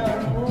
Amen.